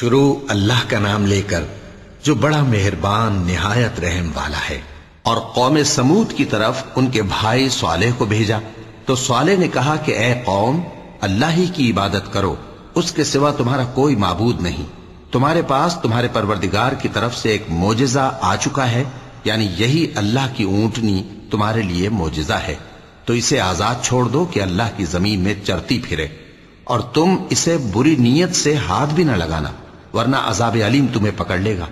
शुरू अल्लाह का नाम लेकर, जो बड़ा मेहरबान, निहायत रहम वाला है। और कौम समूद की तरफ़ उनके भाई स्वालेह को भेजा। तो स्वाले ने कहा कि, ए कौम, अल्लाह ही की इबादत करो। उसके सिवा तुम्हारा कोई माबूद नहीं। तुम्हारे पास तुम्हारे परवरदिगार की तरफ़ से एक मोजिजा आ चुका है। यानी यही अल्लाह की ऊंटनी तुम्हारे लिए मोजिजा है। तो इसे आज़ाद छोड़ दो कि अल्लाह की ज़मीन में चरती फिरे। और तुम इसे बुरी नीयत से हाथ भी न लगाना। वरना अजाब अलीम तुम्हें पकड़ लेगा।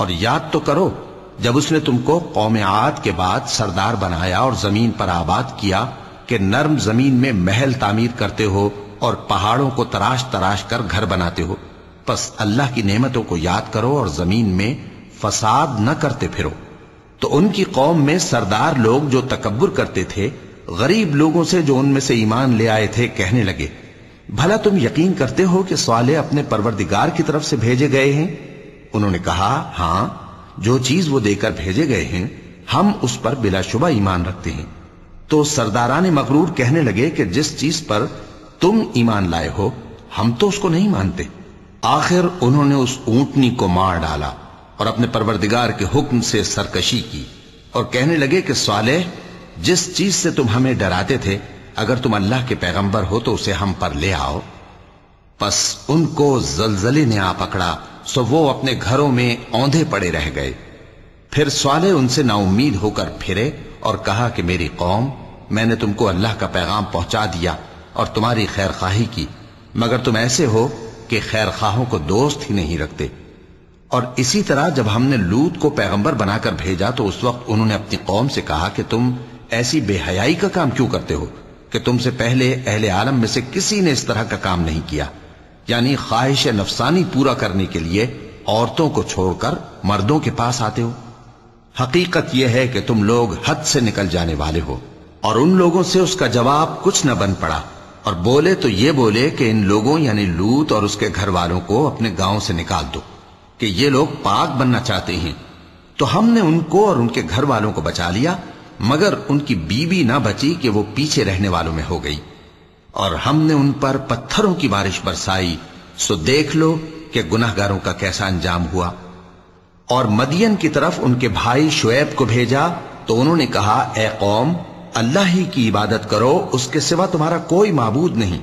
और याद तो करो, जब उसने तुमको कौम आद के बाद सरदार बनाया और ज़मीन पर आबाद किया कि नर्म ज़मीन में महल तामीर करते हो और पहाड़ों को तराश तराश कर घर बनाते हो। बस अल्लाह की नेमतों को याद करो और ज़मीन में फसाद न करते फिरो। तो उनकी कौम में सरदार लोग जो तकबर करते थे, गरीब लोगों से जो उनमें से ईमान ले आए थे, कहने लगे भला तुम यकीन करते हो कि सवाले अपने परवरदिगार की तरफ़ से भेजे गए हैं? उन्होंने कहा, हाँ, जो चीज़ वो देकर भेजे गए हैं, हम उस पर बिलाशुबा ईमान रखते हैं। तो सरदारान मकरूर कहने लगे कि जिस चीज़ पर तुम ईमान लाए हो, हम तो उसको नहीं मानते। आखिर उन्होंने उस ऊंटनी को मार डाला और अपने परवरदिगार के हुक्म से सरकशी की और कहने लगे कि सवाले जिस चीज़ से तुम हमें डराते थे अगर तुम अल्लाह के पैगंबर हो तो उसे हम पर ले आओ। बस उनको जलजले ने आ पकड़ा, सो वो अपने घरों में औंधे पड़े रह गए। फिर स्वाले उनसे नाउमीद होकर फिरे और कहा कि मेरी कौम, मैंने तुमको अल्लाह का पैगाम पहुँचा दिया और तुम्हारी खैर खाही की, मगर तुम ऐसे हो कि खैर खाहों को दोस्त ही नहीं रखते। और इसी तरह जब हमने लूत को पैगंबर बनाकर भेजा तो उस वक्त उन्होंने अपनी कौम से कहा कि तुम ऐसी बेहयाई का काम क्यों करते हो? कि तुमसे पहले अहले आलम में से किसी ने इस तरह का काम नहीं किया। यानी ख्वाहिश नफसानी पूरा करने के लिए औरतों को छोड़कर मर्दों के पास आते हो। हकीकत यह है कि तुम लोग हद से निकल जाने वाले हो, और उन लोगों से उसका जवाब कुछ न बन पड़ा। और बोले तो ये बोले कि इन लोगों यानी लूत और उसके घर वालों को अपने गाँव से निकाल दो, कि ये लोग पाक बनना चाहते हैं। तो हमने उनको और उनके घर वालों को बचा लिया मगर उनकी बीवी ना बची कि वो पीछे रहने वालों में हो गई। और हमने उन पर पत्थरों की बारिश बरसाई, सो देख लो कि गुनाहगारों का कैसा अंजाम हुआ। और मदियन की तरफ़ उनके भाई शुएब को भेजा तो उन्होंने कहा, ए कौम, अल्लाह ही की इबादत करो, उसके सिवा तुम्हारा कोई माबूद नहीं।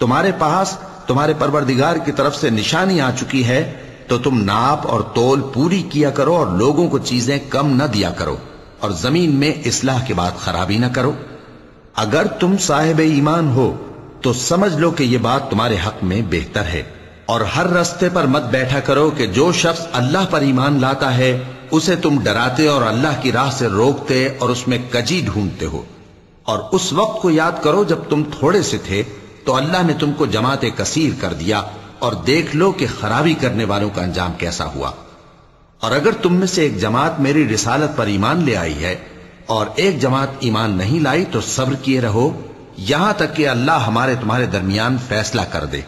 तुम्हारे पास, तुम्हारे परवरदिगार की तरफ़ से निशानी आ चुकी है तो तुम नाप और तोल पूरी किया करो और लोगों को चीज़ें कम न दिया करो। और ज़मीन में इसलाह के बाद खराबी ना करो। अगर तुम साहेब ईमान हो तो समझ लो कि यह बात तुम्हारे हक में बेहतर है। और हर रस्ते पर मत बैठा करो कि जो शख्स अल्लाह पर ईमान लाता है, उसे तुम डराते और अल्लाह की राह से रोकते और उसमें कजी ढूंढते हो। और उस वक्त को याद करो, जब तुम थोड़े से थे तो अल्लाह ने तुमको जमाते कसीर कर दिया और देख लो कि खराबी करने वालों का अंजाम कैसा हुआ। और अगर तुम में से एक जमात मेरी रिसालत पर ईमान ले आई है, और एक जमात ईमान नहीं लाई तो सब्र किए रहो। यहाँ तक कि अल्लाह हमारे तुम्हारे दरमियान फैसला कर दे,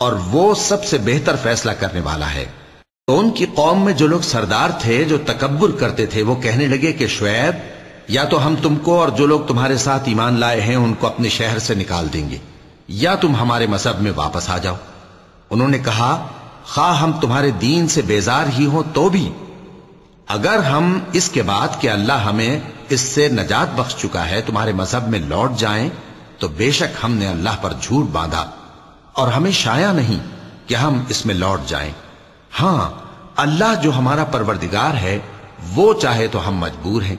और वो सबसे बेहतर फैसला करने वाला है। तो उनकी कौम में जो लोग सरदार थे, जो तकबर करते थे, वो कहने लगे कि शुएब, या तो हम तुमको और जो लोग तुम्हारे साथ ईमान लाए हैं, उनको अपने शहर से निकाल देंगे, या तुम हमारे मज़हब में वापस आ जाओ। उन्होंने कहा खा हम तुम्हारे दीन से बेजार ही हो तो भी। अगर हम इसके बाद कि अल्लाह हमें इससे नजात बख्श चुका है, तुम्हारे मज़हब में लौट जाएँ तो बेशक हमने अल्लाह पर झूठ बांधा। और हमें शाया नहीं कि हम इसमें लौट जाएँ। हाँ, अल्लाह जो हमारा परवरदिगार है, वो चाहे तो हम मजबूर हैं।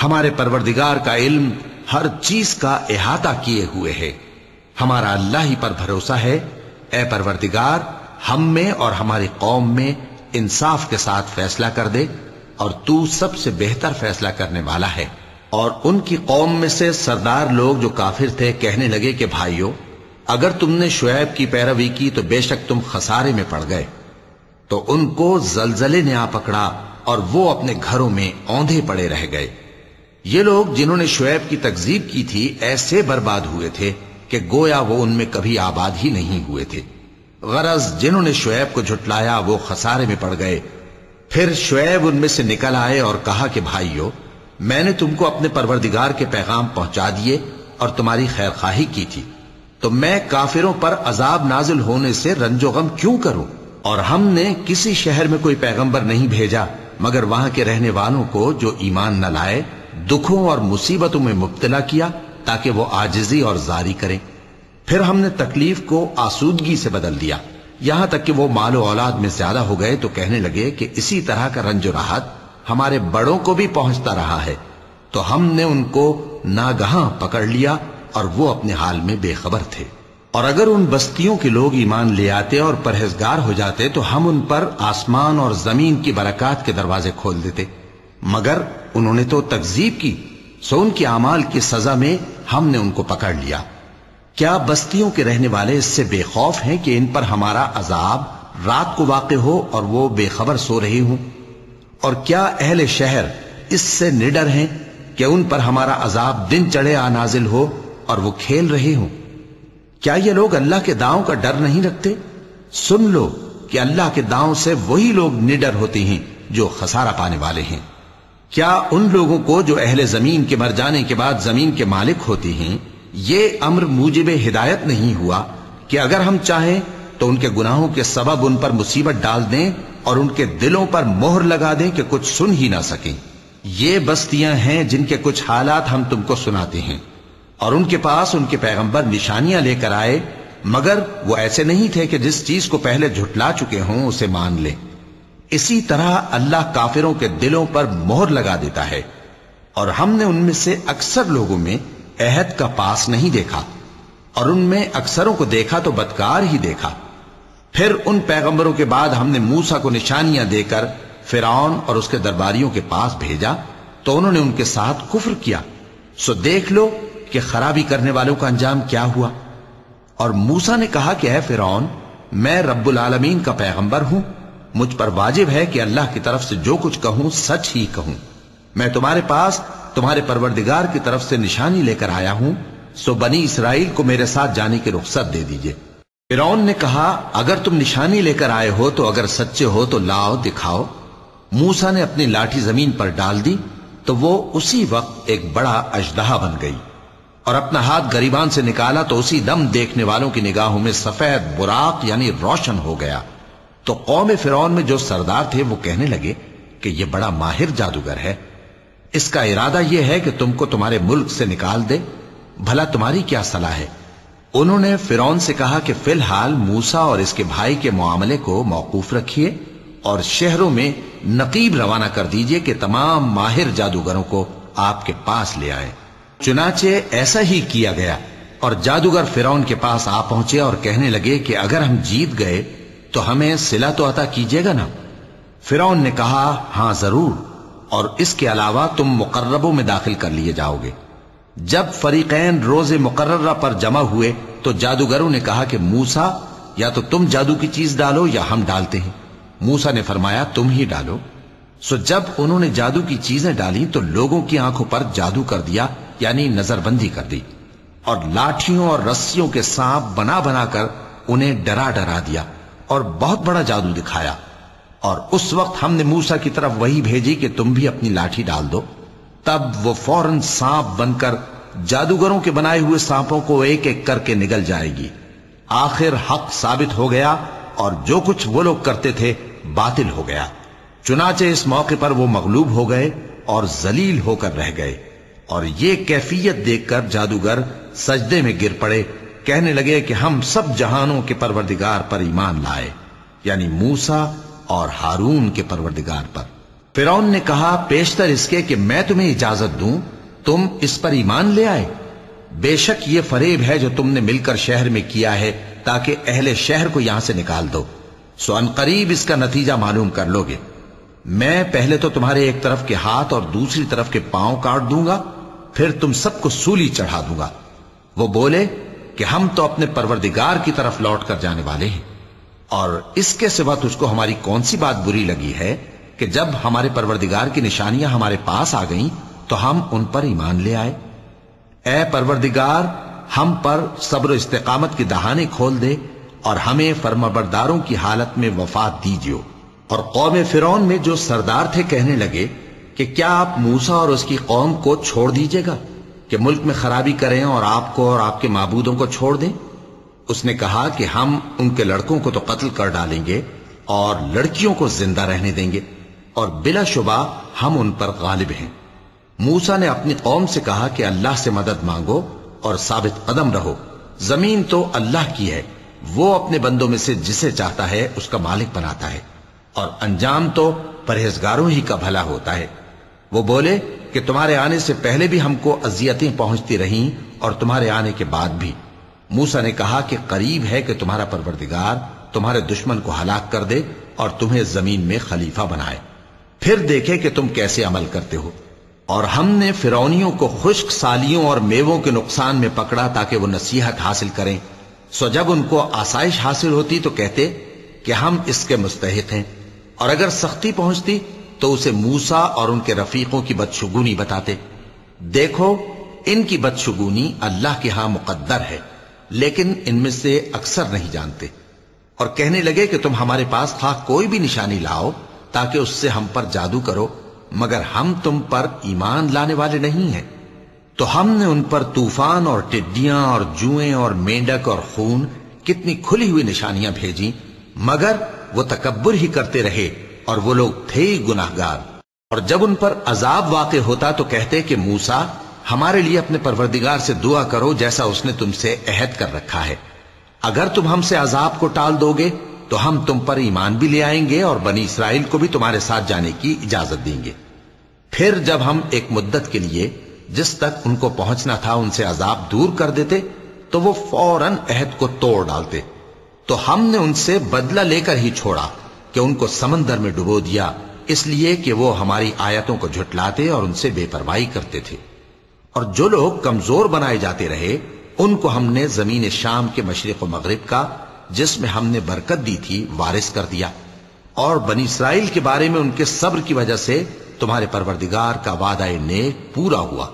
हमारे परवरदिगार का इल्म हर चीज़ का अहाता किए हुए है। हमारा अल्लाह ही पर भरोसा है, ए परवरदिगार हम में और हमारी कौम में इंसाफ के साथ फैसला कर दे और तू सबसे बेहतर फैसला करने वाला है। और उनकी कौम में से सरदार लोग जो काफिर थे, कहने लगे कि भाइयों, अगर तुमने शुएब की पैरवी की तो बेशक तुम खसारे में पड़ गए। तो उनको जलजले ने आ पकड़ा और वो अपने घरों में औंधे पड़े रह गए। ये लोग जिन्होंने शुएब की तकजीब की थी, ऐसे बर्बाद हुए थे कि गोया वो उनमें कभी आबाद ही नहीं हुए थे। गरज जिन्होंने शुएब को झुटलाया, वो खसारे में पड़ गए। फिर शुएब उनमें से निकल आए और कहा कि, भाइयों, मैंने तुमको अपने परवरदिगार के पैगाम पहुँचा दिए और तुम्हारी खैर खाही की थी। तो मैं काफिरों पर अजाब नाजिल होने से रंजो गम क्यों करूँ? और हमने किसी शहर में कोई पैगंबर नहीं भेजा, मगर वहाँ के रहने वालों को जो ईमान न लाए, दुखों और मुसीबतों में मुब्तला किया, ताकि वो आजिजी और जारी करें। फिर हमने तकलीफ़ को आसूदगी से बदल दिया। यहाँ तक कि वो मालो औलाद में ज़्यादा हो गए तो कहने लगे कि इसी तरह का रंजो राहत हमारे बड़ों को भी पहुँचता रहा है। तो हमने उनको नागहा पकड़ लिया और वो अपने हाल में बेखबर थे। और अगर उन बस्तियों के लोग ईमान ले आते और परहेजगार हो जाते तो हम उन पर आसमान और ज़मीन की बरकत के दरवाजे खोल देते। मगर उन्होंने तो तकजीब की, सो उनके अमाल की सजा में हमने उनको पकड़ लिया। क्या बस्तियों के रहने वाले इससे बेखौफ हैं कि इन पर हमारा अजाब रात को वाक़ हो और वो बेखबर सो रही हूँ? और क्या अहले शहर इससे निडर हैं कि उन पर हमारा अजाब दिन चढ़े आ नाजिल हो और वो खेल रहे हों? क्या ये लोग अल्लाह के दांव का डर नहीं रखते? सुन लो कि अल्लाह के दांव से वही लोग निडर होते हैं जो खसारा पाने वाले हैं। क्या उन लोगों को जो अहले ज़मीन के मर जाने के बाद ज़मीन के मालिक होते हैं ये अम्र मुजिब हिदायत नहीं हुआ कि अगर हम चाहें तो उनके गुनाहों के सबब उन पर मुसीबत डाल दें और उनके दिलों पर मोहर लगा दें कि कुछ सुन ही ना सकें। ये बस्तियाँ हैं जिनके कुछ हालात हम तुमको सुनाते हैं और उनके पास उनके पैगंबर निशानियाँ लेकर आए, मगर वो ऐसे नहीं थे कि जिस चीज़ को पहले झुटला चुके हों, उसे मान ले। इसी तरह अल्लाह काफिरों के दिलों पर मोहर लगा देता है और हमने उनमें से अक्सर लोगों में अहद का पास नहीं देखा और उनमें अक्सरों को देखा तो बदकार ही देखा। फिर उन पैगंबरों के बाद हमने मूसा को निशानियाँ देकर फिरौन और उसके दरबारियों के पास भेजा तो उन्होंने उनके साथ कुफ्र किया। सो देख लो कि खराबी करने वालों का अंजाम क्या हुआ। और मूसा ने कहा कि है फिरौन, मैं रब्बुल आलमीन का पैगंबर हूँ। मुझ पर वाजिब है कि अल्लाह की तरफ़ से जो कुछ कहूँ, सच ही कहूँ। मैं तुम्हारे पास तुम्हारे परवरदिगार की तरफ़ से निशानी लेकर आया हूँ, सो बनी इसराइल को मेरे साथ जाने की रुख्सत दे दीजिए। फिरौन ने कहा, अगर तुम निशानी लेकर आए हो तो अगर सच्चे हो तो लाओ, दिखाओ। मूसा ने अपनी लाठी ज़मीन पर डाल दी तो वो उसी वक्त एक बड़ा अजदहा बन गई और अपना हाथ गरीबान से निकाला तो उसी दम देखने वालों की निगाहों में सफ़ेद बुराक यानी रोशन हो गया। तो कौम फिरौन में जो सरदार थे, वो कहने लगे कि यह बड़ा माहिर जादूगर है। इसका इरादा यह है कि तुमको तुम्हारे मुल्क से निकाल दे। भला तुम्हारी क्या सलाह है? उन्होंने फिरौन से कहा कि फ़िलहाल मूसा और इसके भाई के मामले को मौकूफ रखिए और शहरों में नकीब रवाना कर दीजिए कि तमाम माहिर जादूगरों को आपके पास ले आए। चुनाचे ऐसा ही किया गया और जादूगर फिरौन के पास आ पहुँचे और कहने लगे कि अगर हम जीत गए तो हमें सिला तो अता कीजिएगा ना? फिरौन ने कहा, हाँ, ज़रूर। और इसके अलावा तुम मुकर्रबों में दाखिल कर लिए जाओगे। जब फरीकैन रोज मुकर्रा पर जमा हुए तो जादूगरों ने कहा कि मूसा, या तो तुम जादू की चीज़ डालो या हम डालते हैं। मूसा ने फरमाया, तुम ही डालो। सो जब उन्होंने जादू की चीज़ें डाली तो लोगों की आँखों पर जादू कर दिया, यानी नजरबंदी कर दी। और लाठियों और रस्सियों के सांप बना बनाकर उन्हें डरा डरा दिया और बहुत बड़ा जादू दिखाया। और उस वक्त हमने मूसा की तरफ़ वही भेजी कि तुम भी अपनी लाठी डाल दो। तब वो फ़ौरन सांप बनकर जादूगरों के बनाए हुए सांपों को एक एक करके निगल जाएगी। आखिर हक साबित हो गया और जो कुछ वो लोग करते थे बातिल हो गया। चुनाचे इस मौके पर वो मगलूब हो गए और जलील होकर रह गए और ये कैफियत देखकर जादूगर सजदे में गिर पड़े। कहने लगे कि हम सब जहानों के परवरदिगार पर ईमान लाए। यानी मूसा और हारून के परवरदिगार पर। फिर ने कहा, पेशतर इसके कि मैं तुम्हें इजाज़त दूँ, तुम इस पर ईमान ले आए। बेशक ये फरेब है जो तुमने मिलकर शहर में किया है, ताकि अहले शहर को यहाँ से निकाल दो। सो अनकरीब इसका नतीजा मालूम कर लोगे। मैं पहले तो तुम्हारे एक तरफ़ के हाथ और दूसरी तरफ़ के पाँव काट दूँगा, फिर तुम सबको सूली चढ़ा दूँगा। वो बोले कि हम तो अपने परवरदिगार की तरफ़ लौट कर जाने वाले हैं। और इसके सिवा तुझको हमारी कौन सी बात बुरी लगी है कि जब हमारे परवरदिगार की निशानियाँ हमारे पास आ गईं तो हम उन पर ईमान ले आए। ए परवरदिगार, हम पर सब्र इस्तेकामत की दहाने खोल दे और हमें फर्मबरदारों की हालत में वफात दीजियो। और कौम फिरौन में जो सरदार थे कहने लगे कि क्या आप मूसा और उसकी कौम को छोड़ दीजिएगा? कि मुल्क में खराबी करें और आपको और आपके मबूदों को छोड़ दें? उसने कहा कि हम उनके लड़कों को तो कत्ल कर डालेंगे और लड़कियों को ज़िंदा रहने देंगे और बिलाशुबा हम उन पर गालिब हैं। मूसा ने अपनी कौम से कहा कि अल्लाह से मदद मांगो और साबित कदम रहो। ज़मीन तो अल्लाह की है। वो अपने बंदों में से जिसे चाहता है, उसका मालिक बनाता है। और अंजाम तो परहेजगारों ही का भला होता है। वो बोले कि तुम्हारे आने से पहले भी हमको अजियतें पहुँचती रहीं और तुम्हारे आने के बाद भी। मूसा ने कहा कि करीब है कि तुम्हारा परवरदिगार तुम्हारे दुश्मन को हलाक कर दे और तुम्हें ज़मीन में खलीफा बनाए। फिर देखे कि तुम कैसे अमल करते हो। और हमने फिरौनियों को खुश्क सालियों और मेवों के नुकसान में पकड़ा ताकि वो नसीहत हासिल करें। सो जब उनको आसाइश हासिल होती तो कहते कि हम इसके मुस्तक हैं। और अगर सख्ती पहुँचती तो उसे मूसा और उनके रफीकों की बदशुगुनी बताते। देखो, इनकी बदशुगुनी अल्लाह के यहाँ मुकद्दर है। लेकिन इनमें से अक्सर नहीं जानते। और कहने लगे कि तुम हमारे पास खा कोई भी निशानी लाओ, ताकि उससे हम पर जादू करो, मगर हम तुम पर ईमान लाने वाले नहीं हैं। तो हमने उन पर तूफ़ान और टिड्डियाँ और जुएँ और मेंढक और खून, कितनी खुली हुई निशानियाँ भेजी, मगर वो तकबर ही करते रहे, और वो लोग थे ही गुनाहगार। और जब उन पर अजाब वाक़ होता तो कहते कि मूसा हमारे लिए अपने परवरदिगार से दुआ करो जैसा उसने तुमसे अहद कर रखा है। अगर तुम हमसे अजाब को टाल दोगे तो हम तुम पर ईमान भी ले आएँगे और बनी इसराइल को भी तुम्हारे साथ जाने की इजाज़त देंगे। फिर जब हम एक मुद्दत के लिए जिस तक उनको पहुँचना था उनसे अजाब दूर कर देते तो वो फ़ौरन अहद को तोड़ डालते। तो हमने उनसे बदला लेकर ही छोड़ा कि उनको समंदर में डुबो दिया, इसलिए कि वो हमारी आयतों को झुटलाते और उनसे बेपरवाही करते थे। और जो लोग कमज़ोर बनाए जाते रहे, उनको हमने ज़मीन शाम के मशरक मगरब का, जिसमें हमने बरकत दी थी, वारिस कर दिया। और बनी इसराइल के बारे में उनके सब्र की वजह से तुम्हारे परवरदिगार का वादा नेक पूरा हुआ।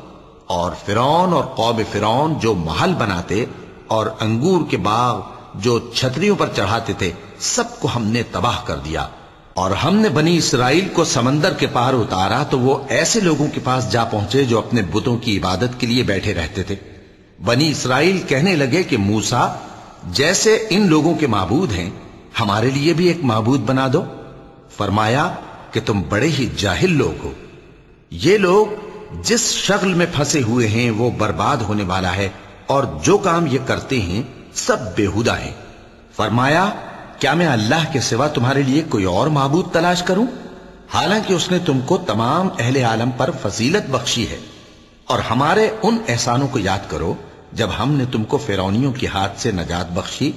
और फिरौन और कौब फिरौन जो महल बनाते और अंगूर के बाग जो छतरियों पर चढ़ाते थे, सबको हमने तबाह कर दिया। और हमने बनी इसराइल को समंदर के पार उतारा तो वो ऐसे लोगों के पास जा पहुँचे जो अपने बुतों की इबादत के लिए बैठे रहते थे। बनी इसराइल कहने लगे कि, मूसा, जैसे इन लोगों के माबूद हैं, हमारे लिए भी एक माबूद बना दो। फरमाया कि तुम बड़े ही जाहिल लोग हो। ये लोग जिस शक्ल में फंसे हुए हैं, वो बर्बाद होने वाला है, और जो काम ये करते हैं, सब बेहुदा है। फरमाया क्या मैं अल्लाह के सिवा तुम्हारे लिए कोई और महबूद तलाश करूँ? हालाँकि उसने तुमको तमाम अहले आलम पर फजीलत बख्शी है। और हमारे उन एहसानों को याद करो, जब हमने तुमको फिरौनियों के हाथ से नजात बख्शी,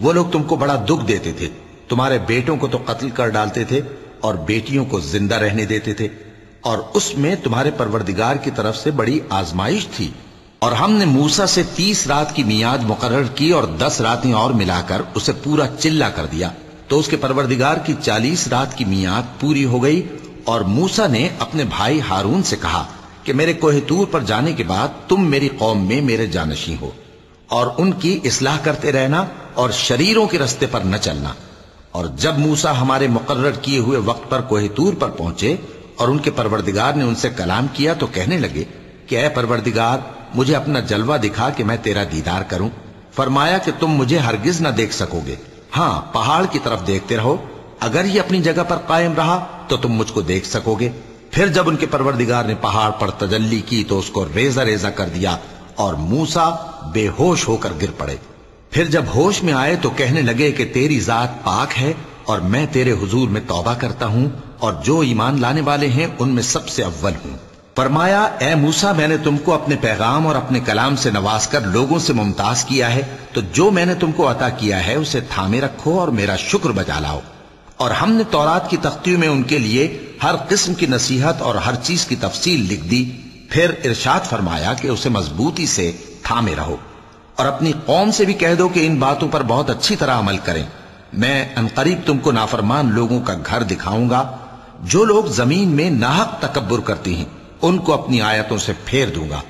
वो लोग तुमको बड़ा दुख देते थे। तुम्हारे बेटों को तो कत्ल कर डालते थे और बेटियों को ज़िंदा रहने देते थे। और उसमें तुम्हारे परवरदिगार की तरफ़ से बड़ी आजमाइश थी। और हमने मूसा से तीस रात की मियाद मुकर की और दस रातें और मिलाकर उसे पूरा चिल्ला कर दिया। तो उसके परवरदिगार की चालीस रात की मियाद पूरी हो गई और मूसा ने अपने भाई हारून से कहा कि मेरे कोहतूर पर जाने के बाद तुम मेरी कौम में मेरे जानशी हो और उनकी इसलाह करते रहना और शरीरों के रस्ते पर न चलना। और जब मूसा हमारे मुकर्र किए हुए वक्त पर कोहतूर पर पहुँचे और उनके परवरदिगार ने उनसे कलाम किया तो कहने लगे कि अः परवरदिगार मुझे अपना जलवा दिखा कि मैं तेरा दीदार करूँ। फरमाया कि तुम मुझे हरगिज न देख सकोगे। हाँ पहाड़ की तरफ़ देखते रहो। अगर ये अपनी जगह पर कायम रहा तो तुम मुझको देख सकोगे। फिर जब उनके परवरदिगार ने पहाड़ पर तजल्ली की तो उसको रेजा रेजा कर दिया और मूसा बेहोश होकर गिर पड़े। फिर जब होश में आए तो कहने लगे कि तेरी जात पाक है और मैं तेरे हुजूर में तौबा करता हूँ और जो ईमान लाने वाले हैं, उनमें सबसे अव्वल हूँ। फरमाया ए मूसा, मैंने तुमको अपने पैगाम और अपने कलाम से नवाज़ कर लोगों से मुमताज़ किया है तो जो मैंने तुमको अता किया है, उसे थामे रखो और मेरा शुक्र बजा लाओ। और हमने तौरात की तख्तियों में उनके लिए हर किस्म की नसीहत और हर चीज़ की तफसील लिख दी। फिर इरशाद फरमाया कि उसे मजबूती से थामे रहो। और अपनी कौम से भी कह दो कि इन बातों पर बहुत अच्छी तरह अमल करें। मैं अनकरीब तुमको नाफरमान लोगों का घर दिखाऊँगा, जो लोग ज़मीन में नाहक तकबर करती हैं। उनको अपनी आयतों से फेर दूँगा।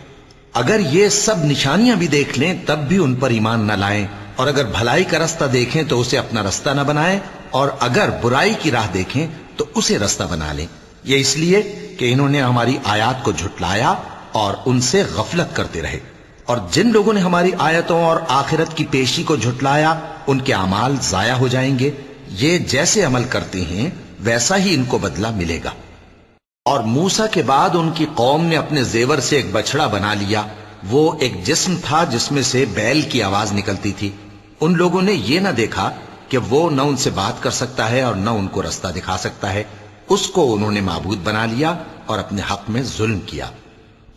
अगर ये सब निशानियाँ भी देख लें, तब भी उन पर ईमान न लाएँ। और अगर भलाई का रास्ता देखें तो उसे अपना रास्ता न बनाएँ। और अगर बुराई की राह देखें तो उसे रास्ता बना लें। ये इसलिए कि इन्होंने हमारी आयात को झुटलाया और उनसे गफलत करते रहे। और जिन लोगों ने हमारी आयतों और आखिरत की पेशी को झुटलाया, उनके अमाल जाया हो जाएँगे। ये जैसे अमल करते हैं, वैसा ही इनको बदला मिलेगा। और मूसा के बाद उनकी कौम ने अपने जेवर से एक बछड़ा बना लिया। वो एक जिस्म था जिसमें से बैल की आवाज़ निकलती थी। उन लोगों ने ये ना देखा कि वो न उनसे बात कर सकता है और न उनको रास्ता दिखा सकता है। उसको उन्होंने माबूद बना लिया और अपने हक में जुल्म किया।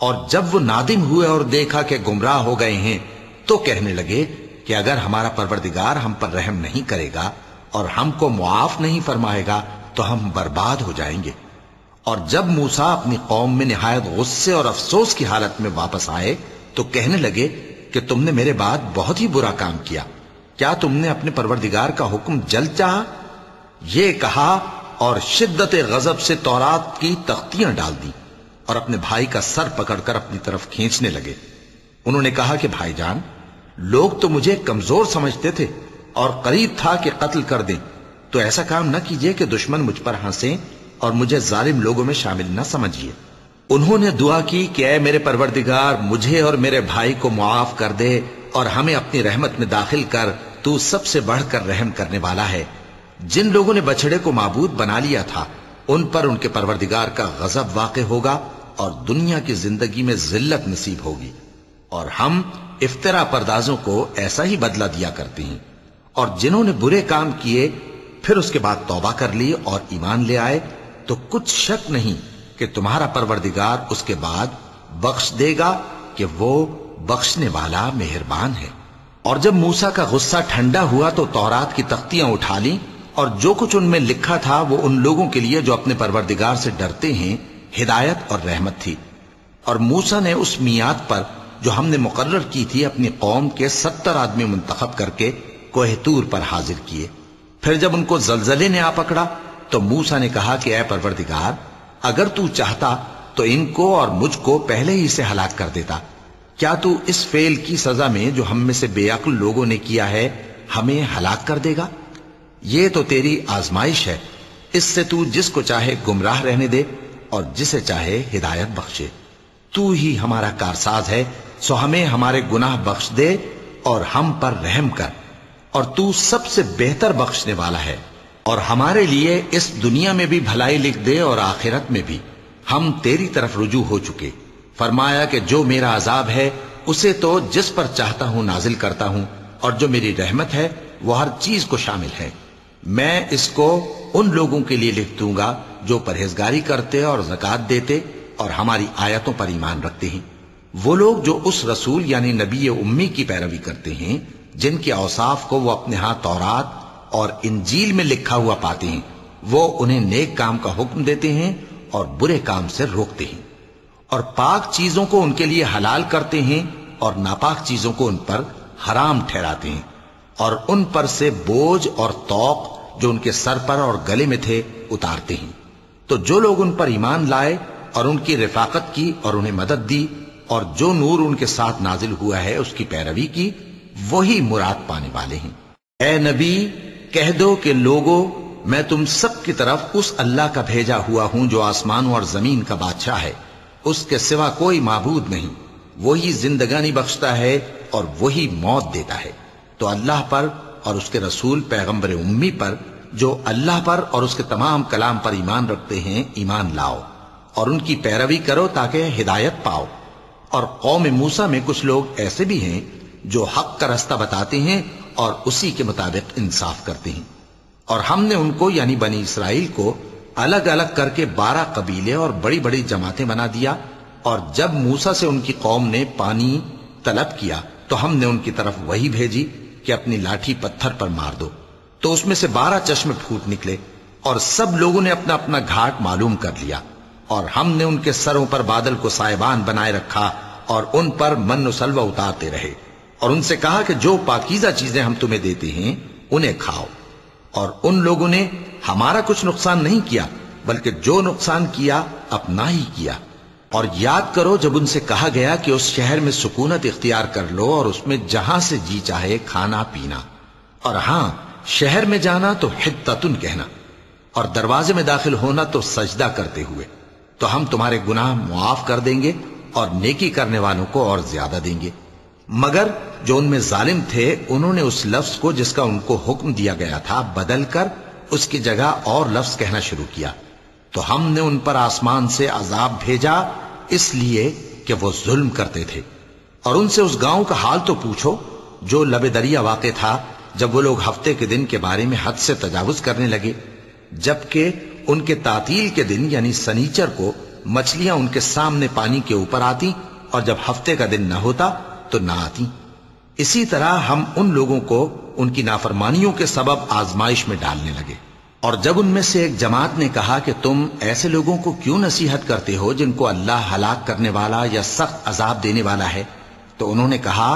और जब वो नादिम हुए और देखा कि गुमराह हो गए हैं तो कहने लगे कि अगर हमारा परवरदिगार हम पर रहम नहीं करेगा और हमको मुआफ नहीं फरमाएगा तो हम बर्बाद हो जाएँगे। और जब मूसा अपनी कौम में निहायत गुस्से और अफसोस की हालत में वापस आए तो कहने लगे कि तुमने मेरे बाद बहुत ही बुरा काम किया। क्या तुमने अपने परवरदिगार का हुक्म जल्द चाहा? ये कहा और शिद्दत गजब से तौरात की तख्तियाँ डाल दी और अपने भाई का सर पकड़कर अपनी तरफ़ खींचने लगे। उन्होंने कहा कि, भाईजान, लोग तो मुझे कमज़ोर समझते थे और करीब था कि कत्ल कर दें। तो ऐसा काम न कीजिए कि दुश्मन मुझ पर हंसे और मुझे जालिम लोगों में शामिल न समझिए। उन्होंने दुआ की कि ऐ मेरे परवरदिगार, मुझे और मेरे भाई को मुआफ कर दे और हमें अपनी रहमत में दाखिल कर, तू सबसे बढ़कर रहम करने वाला है। जिन लोगों ने बछड़े को मबूद बना लिया था, उन पर उनके परवरदिगार का गजब वाक़ होगा और दुनिया की ज़िंदगी में जिल्लत नसीब होगी। और हम इफ्तरा परदाजों को ऐसा ही बदला दिया करते हैं। और जिन्होंने बुरे काम किए, फिर उसके बाद तौबा कर ली और ईमान ले आए तो कुछ शक नहीं कि तुम्हारा परवरदिगार उसके बाद बख्श देगा कि वो बख्शने वाला मेहरबान है। और जब मूसा का गुस्सा ठंडा हुआ तो तौरात की तख्तियाँ उठा ली और जो कुछ उनमें लिखा था वो उन लोगों के लिए जो अपने परवरदिगार से डरते हैं, हिदायत और रहमत थी। और मूसा ने उस मियाद पर जो हमने मुकर्र की थी अपनी कौम के सत्तर आदमी मुंतखब करके कोहतूर पर हाजिर किए। फिर जब उनको जलजले ने आ पकड़ा तो मूसा ने कहा कि अय परवरदिगार, अगर तू चाहता तो इनको और मुझको पहले ही से हलाक कर देता। क्या तू इस फेल की सजा में, जो हम में से बेअकल लोगों ने किया है, हमें हलाक कर देगा? ये तो तेरी आजमाइश है। इससे तू जिसको चाहे गुमराह रहने दे और जिसे चाहे हिदायत बख्शे। तू ही हमारा कारसाज है, सो हमें हमारे गुनाह बख्श दे और हम पर रहम कर। और तू सबसे बेहतर बख्शने वाला है। और हमारे लिए इस दुनिया में भी भलाई लिख दे और आखिरत में भी। हम तेरी तरफ़ रुजू हो चुके। फरमाया कि जो मेरा अजाब है, उसे तो जिस पर चाहता हूँ नाजिल करता हूँ, और जो मेरी रहमत है, वो हर चीज़ को शामिल है। मैं इसको उन लोगों के लिए लिख दूँगा, जो परहेजगारी करते और जक़ात देते और हमारी आयतों पर ईमान रखते हैं। वो लोग जो उस रसूल यानी नबी उम्मी की पैरवी करते हैं, जिनके औसाफ को वो अपने हाथ तौरात और इंजील में लिखा हुआ पाते हैं। वो उन्हें नेक काम का हुक्म देते हैं और बुरे काम से रोकते हैं। और पाक चीज़ों को उनके लिए हलाल करते हैं और नापाक चीज़ों को उन पर हराम ठहराते हैं। और उन पर से बोझ और तौक जो उनके सर पर और गले में थे उतारते हैं। तो जो लोग उन पर ईमान लाए और उनकी रिफाकत की और उन्हें मदद दी और जो नूर उनके साथ नाजिल हुआ है उसकी पैरवी की, वही मुराद पाने वाले हैं। ए नबी कह दो कि लोगो, मैं तुम सब की तरफ़ उस अल्लाह का भेजा हुआ हूँ जो आसमानों और ज़मीन का बादशाह है। उसके सिवा कोई माबूद नहीं। वही जिंदगानी बख्शता है और वही मौत देता है। तो अल्लाह पर और उसके रसूल पैगंबर उम्मी पर, जो अल्लाह पर और उसके तमाम कलाम पर ईमान रखते हैं, ईमान लाओ और उनकी पैरवी करो ताकि हिदायत पाओ। और कौम मूसा में कुछ लोग ऐसे भी हैं, जो हक का रास्ता बताते हैं और उसी के मुताबिक इंसाफ करते हैं। और हमने उनको, यानी बनी इसराइल को अलग अलग करके बारह कबीले और बड़ी बड़ी जमातें बना दिया। और जब मूसा से उनकी कौम ने पानी तलब किया तो हमने उनकी तरफ़ वही भेजी कि अपनी लाठी पत्थर पर मार दो। तो उसमें से बारह चश्मे फूट निकले और सब लोगों ने अपना अपना घाट मालूम कर लिया। और हमने उनके सरों पर बादल को साहिबान बनाए रखा और उन पर मन सलवा उतारते रहे। और उनसे कहा कि जो पाकिजा चीज़ें हम तुम्हें देते हैं, उन्हें खाओ। और उन लोगों ने हमारा कुछ नुकसान नहीं किया, बल्कि जो नुकसान किया, अपना ही किया। और याद करो जब उनसे कहा गया कि उस शहर में सुकूनत इख्तियार कर लो और उसमें जहाँ से जी चाहे खाना, पीना। और हाँ, शहर में जाना तो हिद्दतुन कहना, और दरवाजे में दाखिल होना तो सजदा करते हुए। तो हम तुम्हारे गुनाह मुआफ कर देंगे और नेकी करने वालों को और ज़्यादा देंगे। मगर जो उनमें जालिम थे, उन्होंने उस लफ्ज को जिसका उनको हुक्म दिया गया था, बदलकर उसकी जगह और लफ्ज कहना शुरू किया। तो हमने उन पर आसमान से अजाब भेजा, इसलिए कि वो जुल्म करते थे। और उनसे उस गाँव का हाल तो पूछो, जो लबे दरिया वाक़ था, जब वो लोग हफ़्ते के दिन के बारे में हद से तजावुज करने लगे। जबकि उनके तातील के दिन, यानी सनीचर को मछलियाँ उनके सामने पानी के ऊपर आती, और जब हफ़्ते का दिन न होता तो ना आती। इसी तरह हम उन लोगों को उनकी नाफरमानियों के सबब आजमाइश में डालने लगे। और जब उनमें से एक जमात ने कहा कि तुम ऐसे लोगों को क्यों नसीहत करते हो जिनको अल्लाह हलाक करने वाला या सख्त अजाब देने वाला है? तो उन्होंने कहा,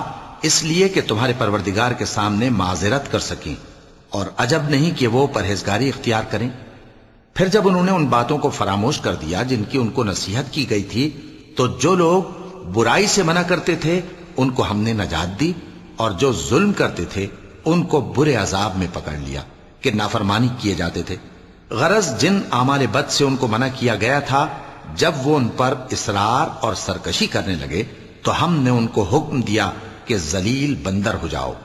इसलिए कि तुम्हारे परवरदिगार के सामने माजरत कर सकें और अजब नहीं कि वो परहेजगारी इख्तियार करें। फिर जब उन्होंने उन बातों को फरामोश कर दिया जिनकी उनको नसीहत की गई थी तो जो लोग बुराई से मना करते थे उनको हमने नजात दी और जो जुल्म करते थे, उनको बुरे अजाब में पकड़ लिया कि नाफरमानी किए जाते थे। गरज जिन आमाल बद से उनको मना किया गया था, जब वो उन पर इसरार और सरकशी करने लगे तो हमने उनको हुक्म दिया कि जलील बंदर हो जाओ।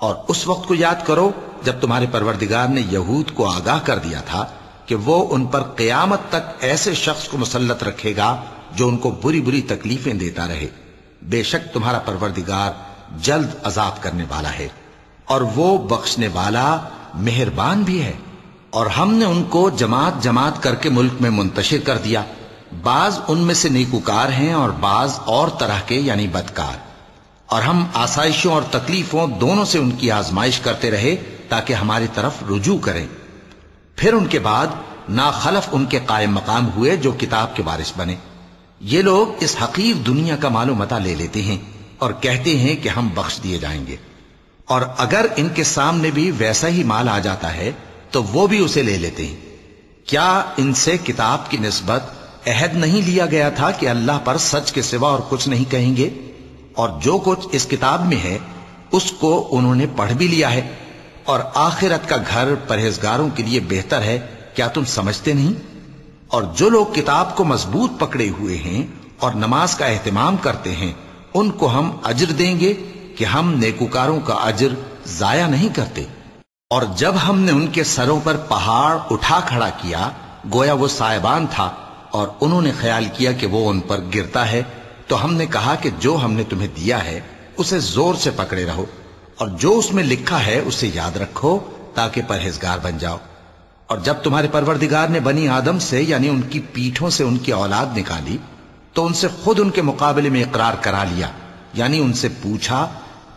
और उस वक्त को याद करो, जब तुम्हारे परवरदिगार ने यहूद को आगाह कर दिया था कि वो उन पर कयामत तक ऐसे शख्स को मुसलत रखेगा जो उनको बुरी बुरी तकलीफें देता रहे। बेशक तुम्हारा परवरदिगार जल्द अजाब करने वाला है, और वो बख्शने वाला मेहरबान भी है। और हमने उनको जमात जमात करके मुल्क में मुंतशिर कर दिया। बाज उनमें से नेकुकार हैं और बाज और तरह के, यानी बदकार। और हम आसाइशों और तकलीफों दोनों से उनकी आजमाइश करते रहे, ताकि हमारी तरफ़ रुजू करें। फिर उनके बाद नाखलफ उनके कायम मकाम हुए, जो किताब के बारिश बने। ये लोग इस हकीर दुनिया का मालूम मता ले लेते हैं और कहते हैं कि हम बख्श दिए जाएँगे। और अगर इनके सामने भी वैसा ही माल आ जाता है तो वो भी उसे ले लेते हैं। क्या इनसे किताब की नस्बत अहद नहीं लिया गया था कि अल्लाह पर सच के सिवा और कुछ नहीं कहेंगे? और जो कुछ इस किताब में है, उसको उन्होंने पढ़ भी लिया है। और आखिरत का घर परहेजगारों के लिए बेहतर है, क्या तुम समझते नहीं? और जो लोग किताब को मज़बूत पकड़े हुए हैं और नमाज़ का एहतमाम करते हैं, उनको हम अजर देंगे कि हम नेकुकारों का अजर जाया नहीं करते। और जब हमने उनके सरों पर पहाड़ उठा खड़ा किया, गोया वो सायबान था और उन्होंने ख्याल किया कि वो उन पर गिरता है तो हमने कहा कि जो हमने तुम्हें दिया है, उसे ज़ोर से पकड़े रहो और जो उसमें लिखा है, उसे याद रखो ताकि परहेजगार बन जाओ। और जब तुम्हारे परवरदिगार ने बनी आदम से, यानी उनकी पीठों से उनकी औलाद निकाली तो उनसे खुद उनके मुकाबले में इकरार करा लिया। यानी उनसे पूछा,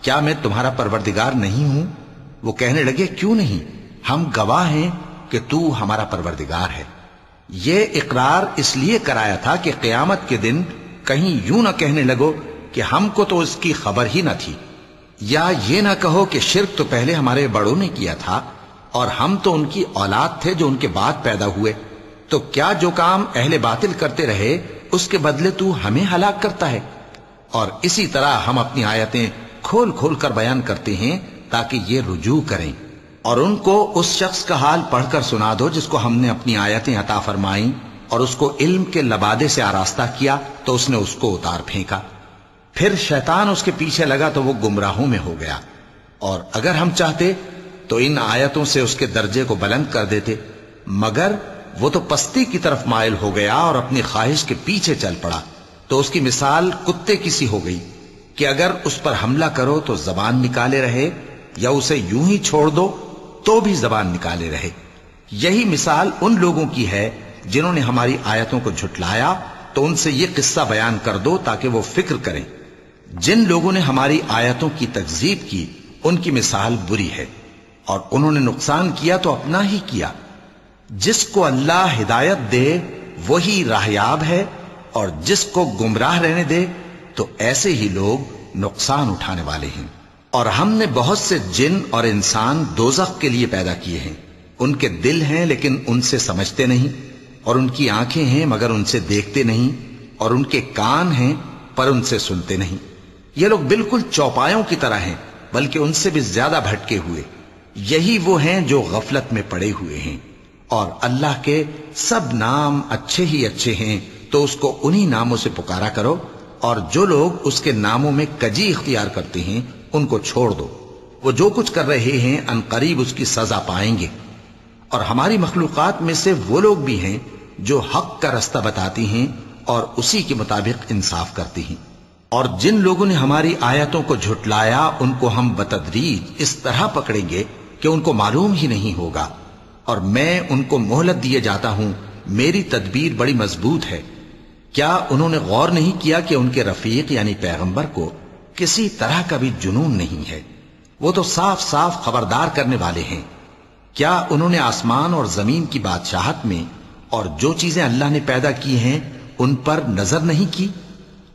क्या मैं तुम्हारा परवरदिगार नहीं हूँ? वो कहने लगे, क्यों नहीं? हम गवाह हैं कि तू हमारा परवरदिगार है। ये इकरार इसलिए कराया था कि कयामत के दिन कहीं यूँ ना कहने लगो कि हमको तो इसकी खबर ही ना थी। या ये ना कहो कि शिरक तो पहले हमारे बड़ों ने किया था और हम तो उनकी औलाद थे जो उनके बाद पैदा हुए। तो क्या जो काम अहले बातिल करते रहे, उसके बदले तू हमें हलाक करता है? और इसी तरह हम अपनी आयतें खोल खोल कर बयान करते हैं, ताकि ये रुजू करें। और उनको उस शख्स का हाल पढ़कर सुना दो, जिसको हमने अपनी आयतें अता फरमाई, और उसको इल्म के लबादे से आरास्ता किया तो उसने उसको उतार फेंका। फिर शैतान उसके पीछे लगा तो वो गुमराहों में हो गया। और अगर हम चाहते तो इन आयतों से उसके दर्जे को बुलंद कर देते, मगर वो तो पस्ती की तरफ़ मायल हो गया और अपनी ख्वाहिश के पीछे चल पड़ा। तो उसकी मिसाल कुत्ते की सी हो गई कि अगर उस पर हमला करो तो जबान निकाले रहे, या उसे यूँ ही छोड़ दो तो भी जबान निकाले रहे। यही मिसाल उन लोगों की है जिन्होंने हमारी आयतों को झुटलाया तो उनसे यह किस्सा बयान कर दो ताकि वो फ़िक्र करें। जिन लोगों ने हमारी आयतों की तकजीब की, उनकी मिसाल बुरी है। और उन्होंने नुकसान किया तो अपना ही किया। जिसको अल्लाह हिदायत दे, वही राहयाब है, और जिसको गुमराह रहने दे तो ऐसे ही लोग नुकसान उठाने वाले हैं। और हमने बहुत से जिन और इंसान दोजख के लिए पैदा किए हैं। उनके दिल हैं, लेकिन उनसे समझते नहीं, और उनकी आँखें हैं, मगर उनसे देखते नहीं, और उनके कान हैं, पर उनसे सुनते नहीं। ये लोग बिल्कुल चौपायों की तरह हैं, बल्कि उनसे भी ज़्यादा भटके हुए। यही वो हैं जो गफलत में पड़े हुए हैं। और अल्लाह के सब नाम अच्छे ही अच्छे हैं तो उसको उन्हीं नामों से पुकारा करो, और जो लोग उसके नामों में कजी इख्तियार करते हैं, उनको छोड़ दो। वो जो कुछ कर रहे हैं अनकरीब उसकी सजा पाएँगे। और हमारी मखलूकत में से वो लोग भी हैं, जो हक का रास्ता बताती हैं, और उसी के मुताबिक इंसाफ करती हैं। और जिन लोगों ने हमारी आयतों को झुटलाया, उनको हम बतदरीज इस तरह पकड़ेंगे कि उनको मालूम ही नहीं होगा। और मैं उनको मोहलत दिए जाता हूँ। मेरी तदबीर बड़ी मज़बूत है। क्या उन्होंने गौर नहीं किया कि उनके रफीक यानी पैगंबर को किसी तरह का भी जुनून नहीं है? वो तो साफ़ साफ़ खबरदार करने वाले हैं। क्या उन्होंने आसमान और ज़मीन की बादशाहत में और जो चीज़ें अल्लाह ने पैदा की हैं, उन पर नज़र नहीं की?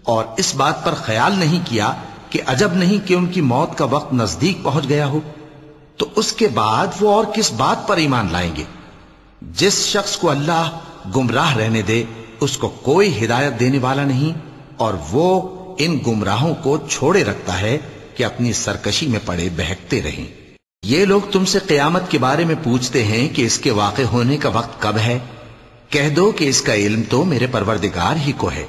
और इस बात पर ख्याल नहीं किया कि अजब नहीं कि उनकी मौत का वक्त नज़दीक पहुँच गया हो? तो उसके बाद वो और किस बात पर ईमान लाएँगे? जिस शख्स को अल्लाह गुमराह रहने दे, उसको कोई हिदायत देने वाला नहीं, और वो इन गुमराहों को छोड़े रखता है कि अपनी सरकशी में पड़े बहकते रहें। ये लोग तुमसे कयामत के बारे में पूछते हैं कि इसके वाक़ होने का वक्त कब है। कह दो कि इसका इल्म तो मेरे परवरदिगार ही को है।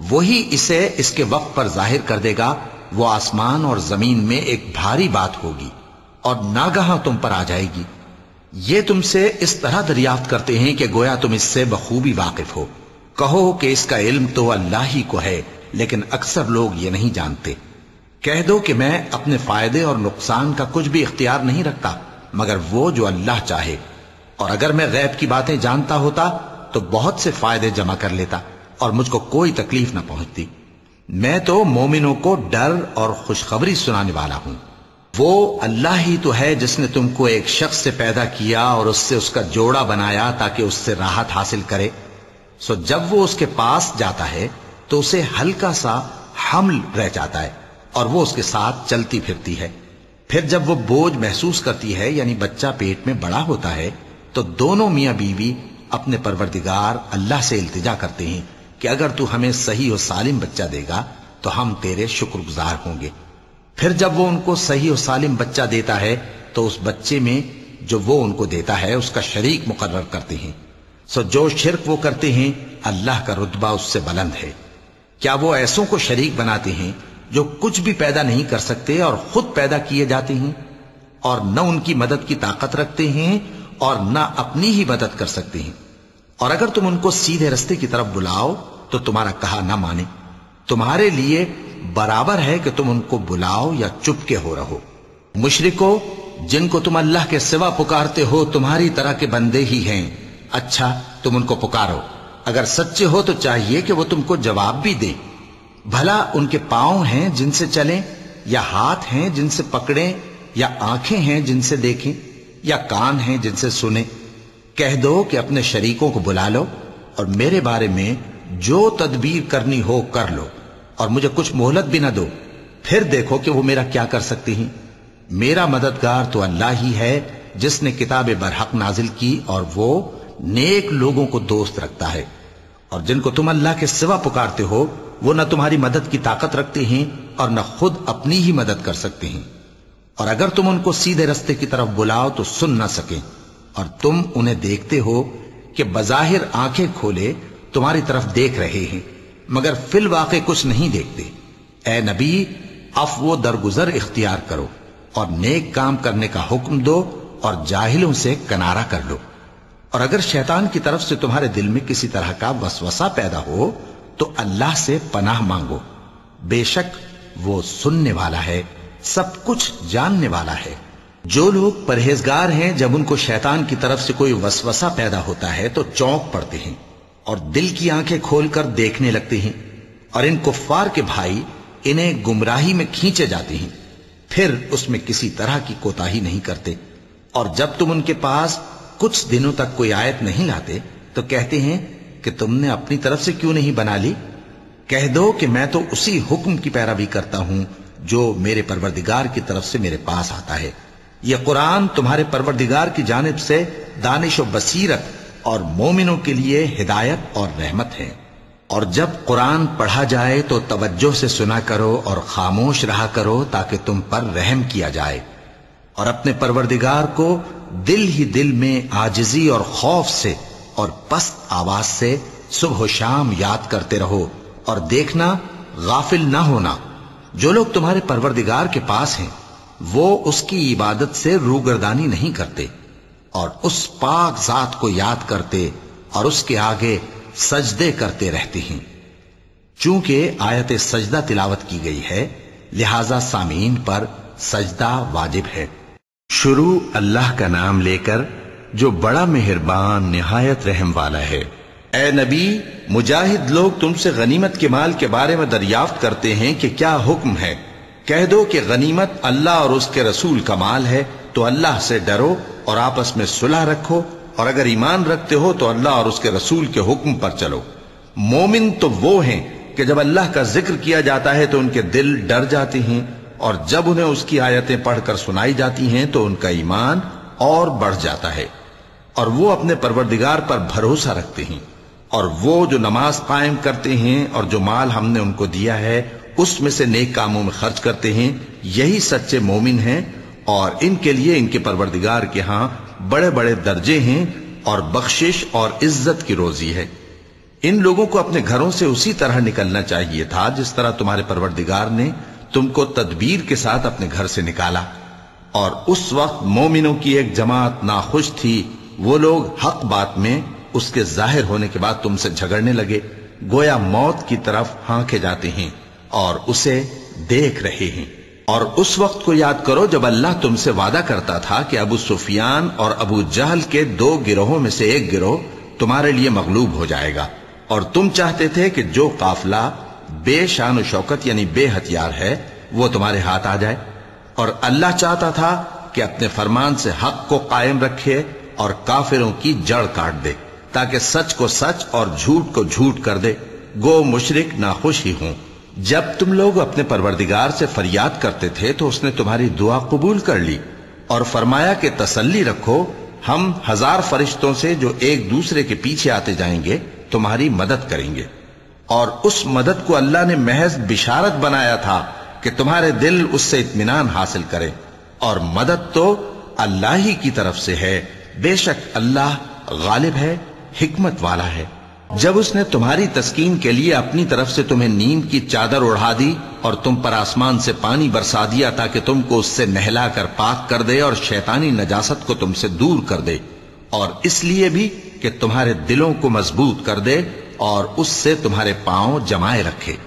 वही इसे इसके वक्त पर ज़ाहिर कर देगा, वो आसमान और ज़मीन में एक भारी बात होगी। और नागहा तुम पर आ जाएगी। ये तुमसे इस तरह दरियाफ्त करते हैं कि गोया तुम इससे बखूबी वाकिफ हो। कहो कि इसका इल्म तो अल्लाह ही को है, लेकिन अक्सर लोग ये नहीं जानते। कह दो कि मैं अपने फ़ायदे और नुकसान का कुछ भी इख्तियार नहीं रखता, मगर वो जो अल्लाह चाहे। और अगर मैं गैब की बातें जानता होता तो बहुत से फ़ायदे जमा कर लेता, और मुझको कोई तकलीफ़ ना पहुँचती। मैं तो मोमिनों को डर और खुशखबरी सुनाने वाला हूँ। वो अल्लाह ही तो है जिसने तुमको एक शख्स से पैदा किया और उससे उसका जोड़ा बनाया ताकि उससे राहत हासिल करे। सो जब वो उसके पास जाता है तो उसे हल्का सा हमल रह जाता है और वो उसके साथ चलती फिरती है। फिर जब वो बोझ महसूस करती है, यानी बच्चा पेट में बड़ा होता है तो दोनों मियाँ बीवी अपने परवरदिगार अल्लाह से इल्तिजा करते हैं कि अगर तू हमें सही और सालिम बच्चा देगा तो हम तेरे शुक्रगुजार होंगे। फिर जब वो उनको सही और सालिम बच्चा देता है तो उस बच्चे में जो वो उनको देता है, उसका शरीक मुकर्र करते हैं। सो जो शिरक वो करते हैं, अल्लाह का रुतबा उससे बुलंद है। क्या वो ऐसों को शरीक बनाते हैं, जो कुछ भी पैदा नहीं कर सकते और खुद पैदा किए जाते हैं? और न उनकी मदद की ताकत रखते हैं, और न अपनी ही मदद कर सकते हैं। और अगर तुम उनको सीधे रस्ते की तरफ़ बुलाओ तो तुम्हारा कहा ना माने। तुम्हारे लिए बराबर है कि तुम उनको बुलाओ या चुपके हो रहो। मुशरिको, जिनको तुम अल्लाह के सिवा पुकारते हो, तुम्हारी तरह के बंदे ही हैं। अच्छा तुम उनको पुकारो। अगर सच्चे हो तो चाहिए कि वो तुमको जवाब भी दे। भला उनके पाँव हैं जिनसे चलें, या हाथ हैं जिनसे पकड़ें, या आँखें हैं जिनसे देखें, या कान हैं जिनसे सुने। कह दो कि अपने शरीकों को बुला लो और मेरे बारे में जो तदबीर करनी हो कर लो और मुझे कुछ मोहलत भी ना दो। फिर देखो कि वो मेरा क्या कर सकती हैं। मेरा मददगार तो अल्लाह ही है, जिसने किताब बरहक नाजिल की और वो नेक लोगों को दोस्त रखता है। और जिनको तुम अल्लाह के सिवा पुकारते हो, वो न तुम्हारी मदद की ताकत रखते हैं और न खुद अपनी ही मदद कर सकते हैं। और अगर तुम उनको सीधे रस्ते की तरफ़ बुलाओ तो सुन ना सके। और तुम उन्हें देखते हो कि बजाहिर आँखें खोले तुम्हारी तरफ़ देख रहे हैं, मगर फिल वाक़े कुछ नहीं देखते। ए नबी, अफ वो दरगुजर इख्तियार करो और नेक काम करने का हुक्म दो और जाहिलों से कनारा कर लो। और अगर शैतान की तरफ़ से तुम्हारे दिल में किसी तरह का वसवसा पैदा हो तो अल्लाह से पनाह मांगो। बेशक वो सुनने वाला है, सब कुछ जानने वाला है। जो लोग परहेजगार हैं, जब उनको शैतान की तरफ़ से कोई वसवसा पैदा होता है तो चौंक पड़ते हैं। और दिल की आँखें खोलकर देखने लगते हैं और इन कुफ्फार के भाई इन्हें गुमराही में खींचे जाते हैं। फिर उसमें किसी तरह की कोताही नहीं करते। और जब तुम उनके पास कुछ दिनों तक कोई आयत नहीं लाते तो कहते हैं कि तुमने अपनी तरफ़ से क्यों नहीं बना ली? कह दो कि मैं तो उसी हुक्म की पैरवी करता हूँ, जो मेरे परवरदिगार की तरफ़ से मेरे पास आता है। यह कुरान तुम्हारे परवरदिगार की जानब से दानिश बसीरत और मोमिनों के लिए हिदायत और रहमत है। और जब कुरान पढ़ा जाए तो तवज्जो से सुना करो और खामोश रहा करो ताकि तुम पर रहम किया जाए। और अपने परवरदिगार को दिल ही दिल में आजिजी और खौफ से और पस्त आवाज़ से सुबह शाम याद करते रहो और देखना, गाफिल ना होना। जो लोग तुम्हारे परवरदिगार के पास हैं, वो उसकी इबादत से रूगरदानी नहीं करते। और उस पाक जात को याद करते और उसके आगे सजदे करते रहते हैं। चूँकि आयत सजदा तिलावत की गई है, लिहाजा सामीन पर सजदा वाजिब है। शुरू अल्लाह का नाम लेकर जो बड़ा मेहरबान, निहायत रहम वाला है। ए नबी, मुजाहिद लोग तुमसे गनीमत के माल के बारे में दरियाफ्त करते हैं कि क्या हुक्म है। कह दो कि गनीमत अल्लाह और उसके रसूल का माल है तो अल्लाह से डरो और आपस में सुलह रखो, और अगर ईमान रखते हो तो अल्लाह और उसके रसूल के हुक्म पर चलो। मोमिन तो वो हैं कि जब अल्लाह का ज़िक्र किया जाता है तो उनके दिल डर जाते हैं, और जब उन्हें उसकी आयतें पढ़कर सुनाई जाती हैं तो उनका ईमान और बढ़ जाता है। और वो अपने परवरदिगार पर भरोसा रखते हैं, और वो जो नमाज़ कायम करते हैं और जो माल हमने उनको दिया है, उसमें से नेक कामों में खर्च करते हैं, यही सच्चे मोमिन हैं और इनके लिए इनके परवरदिगार के यहाँ बड़े बड़े दर्जे हैं और बख्शिश और इज़्ज़त की रोजी है। इन लोगों को अपने घरों से उसी तरह निकलना चाहिए था जिस तरह तुम्हारे परवरदिगार ने तुमको तदबीर के साथ अपने घर से निकाला। और उस वक्त मोमिनों की एक जमात नाखुश थी। वो लोग हक बात में उसके ज़ाहिर होने के बाद तुमसे झगड़ने लगे। गोया मौत की तरफ़ हांके जाते हैं और उसे देख रहे हैं। और उस वक्त को याद करो जब अल्लाह तुमसे वादा करता था कि अबू सुफियान और अबू जहल के दो गिरोहों में से एक गिरोह तुम्हारे लिए मगलूब हो जाएगा। और तुम चाहते थे कि जो काफिला बेशान शौकत यानी बेहथियार है, वो तुम्हारे हाथ आ जाए। और अल्लाह चाहता था कि अपने फरमान से हक को कायम रखे और काफिरों की जड़ काट दे, ताकि सच को सच और झूठ को झूठ कर दे। गो मुशरिक नाखुश ही हूँ। जब तुम लोग अपने परवरदिगार से फरियाद करते थे तो उसने तुम्हारी दुआ कबूल कर ली और फरमाया कि तसल्ली रखो, हम हज़ार फरिश्तों से जो एक दूसरे के पीछे आते जाएँगे, तुम्हारी मदद करेंगे। और उस मदद को अल्लाह ने महज बिशारत बनाया था कि तुम्हारे दिल उससे इतमान हासिल करें। और मदद तो अल्लाह ही की तरफ़ से है। बेशक अल्लाह गालिब है, हिकमत वाला है। जब उसने तुम्हारी तस्कीन के लिए अपनी तरफ़ से तुम्हें नींद की चादर उड़ा दी और तुम पर आसमान से पानी बरसा दिया ताकि तुमको उससे नहला कर पाक कर दे और शैतानी नजासत को तुमसे दूर कर दे, और इसलिए भी कि तुम्हारे दिलों को मज़बूत कर दे और उससे तुम्हारे पाँव जमाए रखे।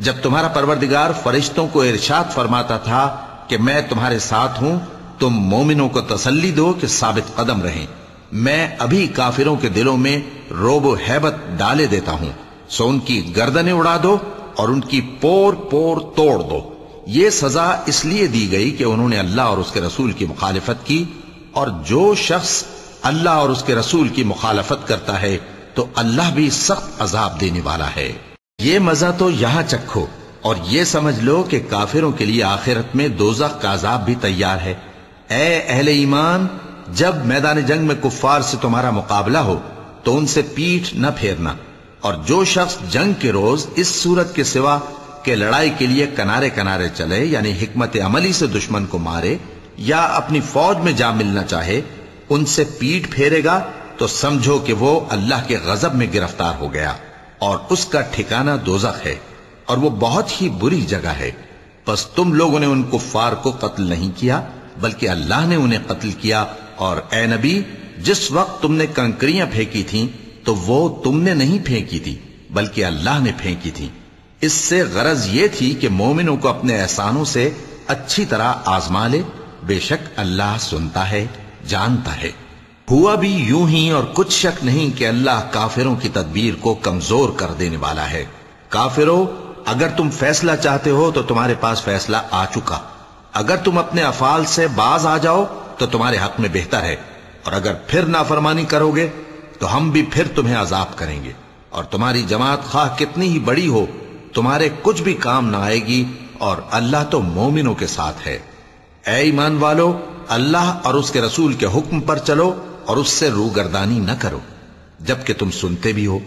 जब तुम्हारा परवरदिगार फरिश्तों को इर्शाद फरमाता था कि मैं तुम्हारे साथ हूँ, तुम मोमिनों को तसल्ली दो कि साबित कदम रहें। मैं अभी काफिरों के दिलों में रोबो हैबत डाले देता हूँ। सो उनकी गर्दनें उड़ा दो और उनकी पोर पोर तोड़ दो। ये सजा इसलिए दी गई कि उन्होंने अल्लाह और उसके रसूल की मुखालिफत की और जो शख्स अल्लाह और उसके रसूल की मुखालफत करता है तो अल्लाह भी सख्त अजाब देने वाला है। ये मज़ा तो यहाँ चखो और ये समझ लो कि काफिरों के लिए आखिरत में दोजख का अजाब भी तैयार है। ए अहले ईमान, जब मैदान जंग में कुफ्फार से तुम्हारा मुकाबला हो तो उनसे पीठ न फेरना। और जो शख्स जंग के रोज इस सूरत के सिवा के लड़ाई के लिए किनारे किनारे चले, यानी हिकमत अमली से दुश्मन को मारे, या अपनी फौज में जा मिलना चाहे, उनसे पीठ फेरेगा तो समझो कि वो अल्लाह के गजब में गिरफ़्तार हो गया। और उसका ठिकाना दोजख है, और वो बहुत ही बुरी जगह है। बस तुम लोगों ने उन कुफ्फार को कत्ल नहीं किया, बल्कि अल्लाह ने उन्हें कत्ल किया। और ए नबी जिस वक्त तुमने कंकरियाँ फेंकी थीं तो वो तुमने नहीं फेंकी थी, बल्कि अल्लाह ने फेंकी थी। इससे गरज ये थी कि मोमिनों को अपने एहसानों से अच्छी तरह आजमा ले। बेशक अल्लाह सुनता है, जानता है। हुआ भी यूँ ही और कुछ शक नहीं कि अल्लाह काफिरों की तदबीर को कमज़ोर कर देने वाला है। काफिरों, अगर तुम फैसला चाहते हो तो तुम्हारे पास फैसला आ चुका। अगर तुम अपने अफाल से बाज आ जाओ तो तुम्हारे हक में बेहतर है। और अगर फिर नाफरमानी करोगे तो हम भी फिर तुम्हें आजाब करेंगे। और तुम्हारी जमात खा कितनी ही बड़ी हो, तुम्हारे कुछ भी काम ना आएगी और अल्लाह तो मोमिनों के साथ है। ईमान वालो, अल्लाह और उसके रसूल के हुक्म पर चलो और उससे रूगरदानी न करो, जबकि तुम सुनते भी हो।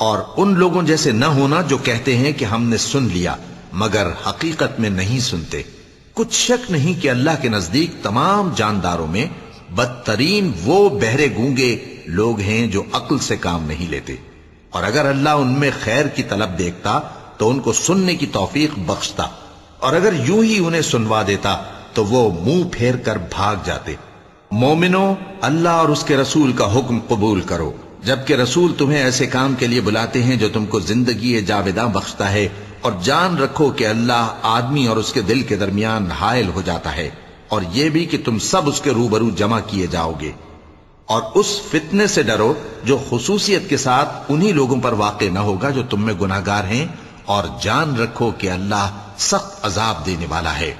और उन लोगों जैसे न होना जो कहते हैं कि हमने सुन लिया, मगर हकीकत में नहीं सुनते। कुछ शक नहीं कि अल्लाह के नज़दीक तमाम जानदारों में बदतरीन वो बहरे गूँगे लोग हैं जो अक्ल से काम नहीं लेते। और अगर अल्लाह उनमें खैर की तलब देखता तो उनको सुनने की तौफीक बख्शता। और अगर यूँ ही उन्हें सुनवा देता तो वो मुँह फेर कर भाग जाते। मोमिनो, अल्लाह और उसके रसूल का हुक्म कबूल करो। जबकि रसूल तुम्हें ऐसे काम के लिए बुलाते हैं जो तुमको ज़िंदगी जावेदा बख्शता है, और जान रखो कि अल्लाह आदमी और उसके दिल के दरमियान हायल हो जाता है। और यह भी कि तुम सब उसके रूबरू जमा किए जाओगे। और उस फितने से डरो जो खसूसियत के साथ उन्हीं लोगों पर वाक़ न होगा जो तुम में गुनागार हैं और जान रखो कि अल्लाह सख्त अजाब देने वाला है।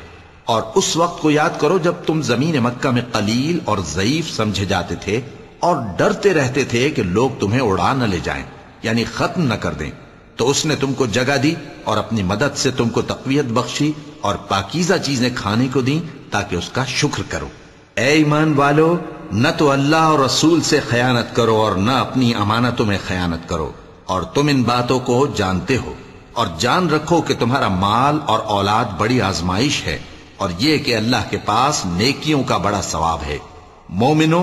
और उस वक्त को याद करो जब तुम ज़मीन मक्का में कलील और जयीफ समझे जाते थे और डरते रहते थे कि लोग तुम्हें उड़ा न ले जाएँ, यानी खत्म न कर दें। तो उसने तुमको जगह दी और अपनी मदद से तुमको तकवीत बख्शी और पाकिजा चीज़ें खाने को दी ताकि उसका शुक्र करो। ए ईमान वालो, न तो अल्लाह और रसूल से खयानत करो और न अपनी अमानतों में खयानत करो, और तुम इन बातों को जानते हो, और जान रखो कि तुम्हारा माल और औलाद बड़ी आजमाइश है, और ये कि अल्लाह के पास नेकियों का बड़ा सवाब है। मोमिनो,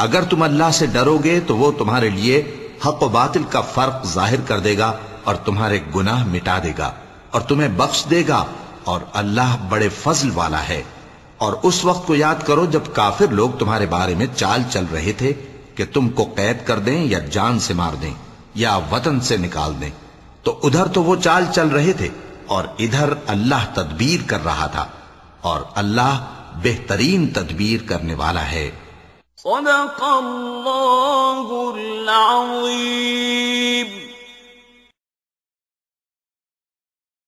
अगर तुम अल्लाह से डरोगे तो वो तुम्हारे लिए हक बातिल का फ़र्क ज़ाहिर कर देगा और तुम्हारे गुनाह मिटा देगा, और तुम्हें बख्श देगा, और अल्लाह बड़े फजल वाला है। और उस वक्त को याद करो जब काफिर लोग तुम्हारे बारे में चाल चल रहे थे कि तुमको कैद कर दें या जान से मार दें या वतन से निकाल दें। तो उधर तो वो चाल चल रहे थे और इधर अल्लाह तदबीर कर रहा था और अल्लाह बेहतरीन तदबीर करने वाला है।